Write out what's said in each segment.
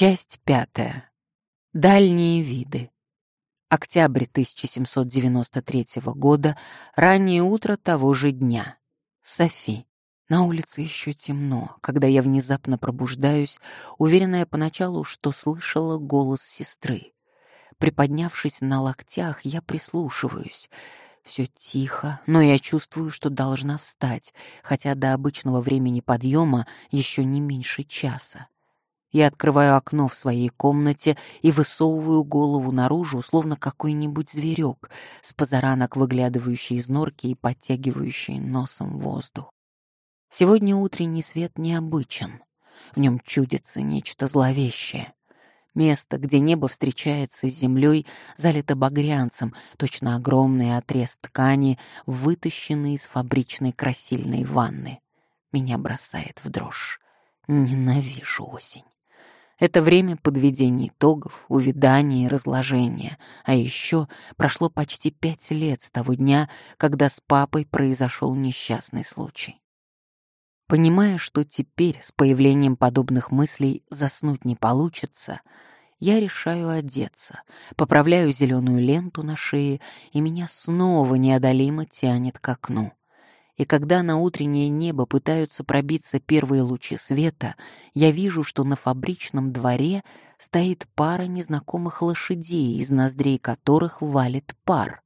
Часть пятая. Дальние виды. Октябрь 1793 года, раннее утро того же дня. Софи. На улице еще темно, когда я внезапно пробуждаюсь, уверенная поначалу, что слышала голос сестры. Приподнявшись на локтях, я прислушиваюсь. Все тихо, но я чувствую, что должна встать, хотя до обычного времени подъема еще не меньше часа. Я открываю окно в своей комнате и высовываю голову наружу, словно какой-нибудь зверек, с позаранок выглядывающий из норки и подтягивающий носом воздух. Сегодня утренний свет необычен. В нем чудится нечто зловещее. Место, где небо встречается с землей, залито багрянцем, точно огромный отрез ткани, вытащенный из фабричной красильной ванны. Меня бросает в дрожь. Ненавижу осень. Это время подведения итогов, увядания и разложения. А еще прошло почти пять лет с того дня, когда с папой произошел несчастный случай. Понимая, что теперь с появлением подобных мыслей заснуть не получится, я решаю одеться, поправляю зеленую ленту на шее, и меня снова неодолимо тянет к окну и когда на утреннее небо пытаются пробиться первые лучи света, я вижу, что на фабричном дворе стоит пара незнакомых лошадей, из ноздрей которых валит пар.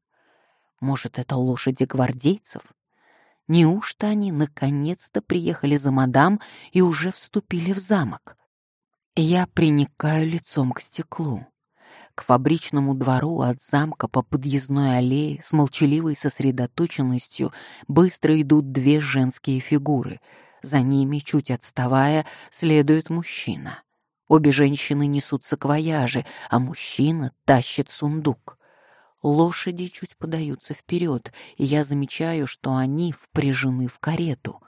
Может, это лошади гвардейцев? Неужто они наконец-то приехали за мадам и уже вступили в замок? Я приникаю лицом к стеклу. К фабричному двору от замка по подъездной аллее с молчаливой сосредоточенностью быстро идут две женские фигуры. За ними, чуть отставая, следует мужчина. Обе женщины несут саквояжи, а мужчина тащит сундук. Лошади чуть подаются вперед, и я замечаю, что они впряжены в карету.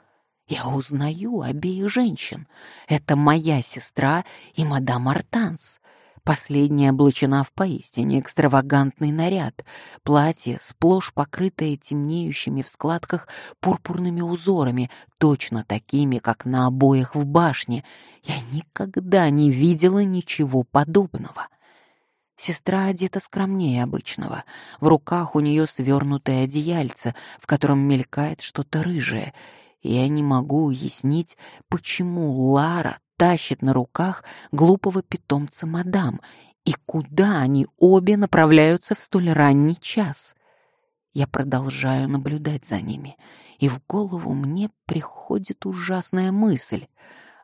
Я узнаю обеих женщин. Это моя сестра и мадам Артанс. Последняя облачена в поистине экстравагантный наряд, платье, сплошь покрытое темнеющими в складках пурпурными узорами, точно такими, как на обоях в башне. Я никогда не видела ничего подобного. Сестра одета скромнее обычного. В руках у нее свернутое одеяльце, в котором мелькает что-то рыжее. Я не могу уяснить, почему Лара тащит на руках глупого питомца мадам, и куда они обе направляются в столь ранний час. Я продолжаю наблюдать за ними, и в голову мне приходит ужасная мысль.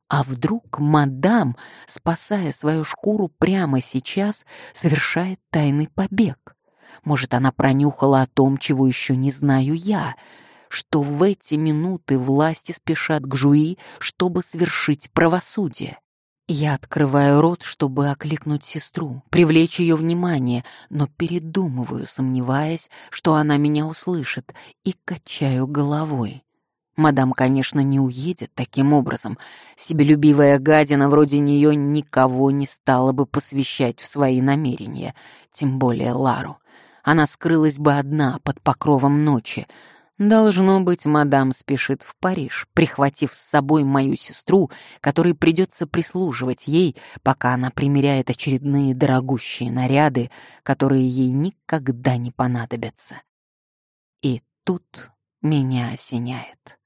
А вдруг мадам, спасая свою шкуру прямо сейчас, совершает тайный побег? Может, она пронюхала о том, чего еще не знаю я — что в эти минуты власти спешат к Жуи, чтобы свершить правосудие. Я открываю рот, чтобы окликнуть сестру, привлечь ее внимание, но передумываю, сомневаясь, что она меня услышит, и качаю головой. Мадам, конечно, не уедет таким образом. Себелюбивая гадина вроде нее никого не стала бы посвящать в свои намерения, тем более Лару. Она скрылась бы одна под покровом ночи, Должно быть, мадам спешит в Париж, прихватив с собой мою сестру, которой придется прислуживать ей, пока она примеряет очередные дорогущие наряды, которые ей никогда не понадобятся. И тут меня осеняет.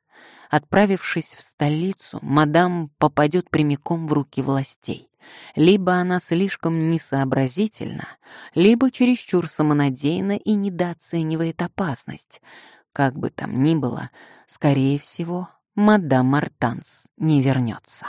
Отправившись в столицу, мадам попадет прямиком в руки властей. Либо она слишком несообразительна, либо чересчур самонадеянна и недооценивает опасность — как бы там ни было, скорее всего, мадам Мартанс не вернется.